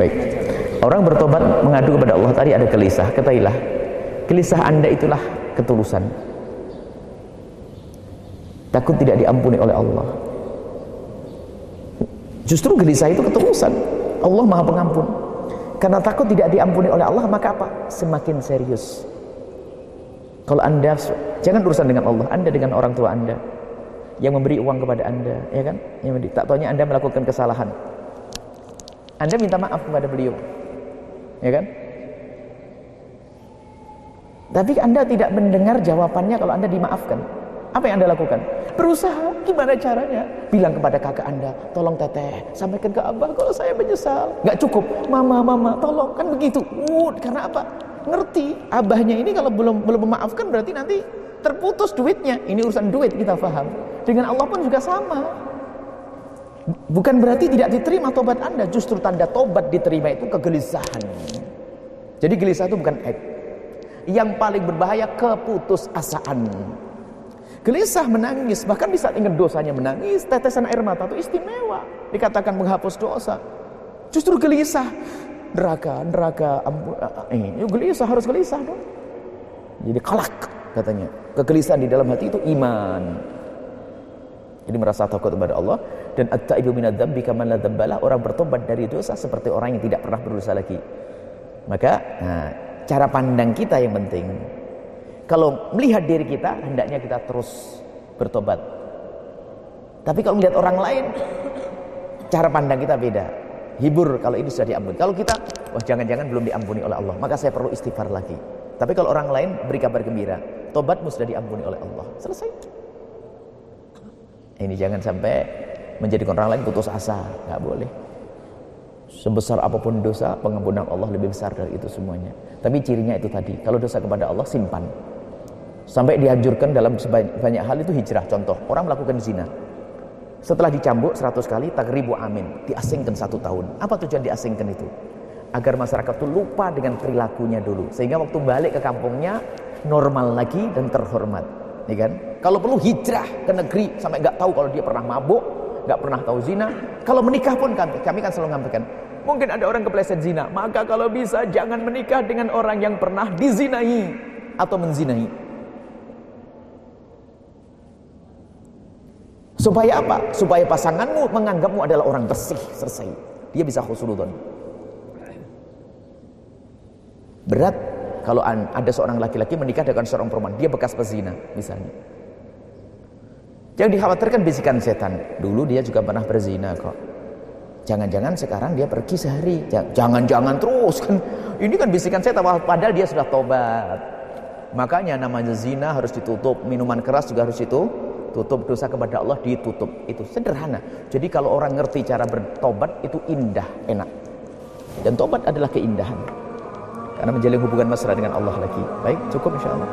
Baik. Orang bertobat mengadu kepada Allah tadi ada gelisah. Ketahuilah, gelisah Anda itulah ketulusan. Takut tidak diampuni oleh Allah. Justru gelisah itu ketulusan. Allah Maha Pengampun. Karena takut tidak diampuni oleh Allah, maka apa? Semakin serius. Kalau Anda jangan urusan dengan Allah, Anda dengan orang tua Anda yang memberi uang kepada Anda, ya kan? Yang tak taunya Anda melakukan kesalahan. Anda minta maaf kepada beliau. Ya kan? Tapi Anda tidak mendengar jawabannya kalau Anda dimaafkan. Apa yang Anda lakukan? Berusaha, gimana caranya? Bilang kepada kakak Anda, tolong teteh, sampaikan ke abah kalau saya menyesal. Gak cukup, mama, mama, tolong. Kan begitu. Uh, karena apa? Ngerti, abahnya ini kalau belum belum memaafkan berarti nanti terputus duitnya. Ini urusan duit kita paham. Dengan Allah pun juga sama. Bukan berarti tidak diterima tobat Anda, justru tanda tobat diterima itu kegelisahan. Jadi gelisah itu bukan aib. Yang paling berbahaya keputusasaan. Gelisah menangis, bahkan bisa ingat dosanya menangis, tetesan air mata itu istimewa. Dikatakan menghapus dosa. Justru gelisah, neraka, neraka, ampun, eh, gelisah harus gelisah dong. Jadi kalak katanya. Kegelisahan di dalam hati itu iman. Jadi merasa takut kepada Allah dan at-taibu minadz dzambi kama la Orang bertobat dari dosa seperti orang yang tidak pernah berdosa lagi. Maka nah, cara pandang kita yang penting. Kalau melihat diri kita, hendaknya kita terus bertobat. Tapi kalau melihat orang lain, cara pandang kita beda. Hibur kalau ini sudah diampuni. Kalau kita, wah jangan-jangan belum diampuni oleh Allah, maka saya perlu istighfar lagi. Tapi kalau orang lain beri kabar gembira, tobatmu sudah diampuni oleh Allah. Selesai. Ini jangan sampai menjadikan orang lain putus asa, nggak boleh. Sebesar apa pun dosa, pengampunan Allah lebih besar dari itu semuanya. Tapi cirinya itu tadi, kalau dosa kepada Allah simpan. Sampai dianjurkan dalam banyak hal itu hijrah. Contoh, orang melakukan zina. Setelah dicambuk 100 kali, tak ribu amin. Diasingkan satu tahun. Apa tujuan diasingkan itu? Agar masyarakat itu lupa dengan perilakunya dulu. Sehingga waktu balik ke kampungnya, normal lagi dan terhormat. Ya kan? Kalau perlu hijrah ke negeri sampai nggak tahu kalau dia pernah mabuk, nggak pernah tahu zina. Kalau menikah pun kami, kami kan selalu mengampaikan, mungkin ada orang kepleset zina, maka kalau bisa jangan menikah dengan orang yang pernah dizinai atau menzinai. Supaya apa? Supaya pasanganmu menganggapmu adalah orang bersih, selesai. Dia bisa khusnudon. Berat kalau ada seorang laki-laki menikah dengan seorang perempuan, dia bekas pezina misalnya. Jangan dikhawatirkan bisikan setan. Dulu dia juga pernah berzina kok. Jangan-jangan sekarang dia pergi sehari. Jangan-jangan terus kan. Ini kan bisikan setan padahal dia sudah tobat. Makanya namanya zina harus ditutup, minuman keras juga harus itu tutup dosa kepada Allah ditutup itu sederhana jadi kalau orang ngerti cara bertobat itu indah enak dan tobat adalah keindahan karena menjalin hubungan mesra dengan Allah lagi. Baik, cukup insyaallah.